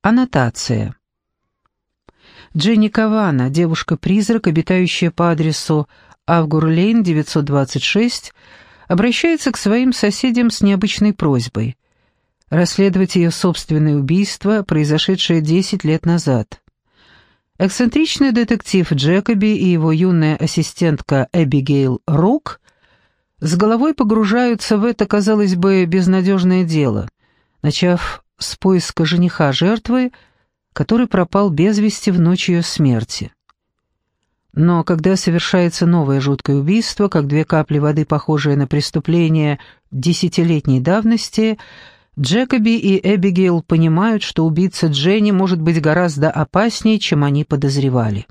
Аннотация. Дженни Кавана, девушка-призрак, обитающая по адресу Авгур-Лейн, 926, обращается к своим соседям с необычной просьбой – расследовать ее собственное убийство, произошедшее 10 лет назад. Эксцентричный детектив Джекоби и его юная ассистентка Эбигейл Рук с головой погружаются в это, казалось бы, безнадежное дело, начав с поиска жениха жертвы, который пропал без вести в ночь ее смерти. Но когда совершается новое жуткое убийство, как две капли воды, похожие на преступление десятилетней давности, Джекоби и Эбигейл понимают, что убийца Дженни может быть гораздо опаснее, чем они подозревали.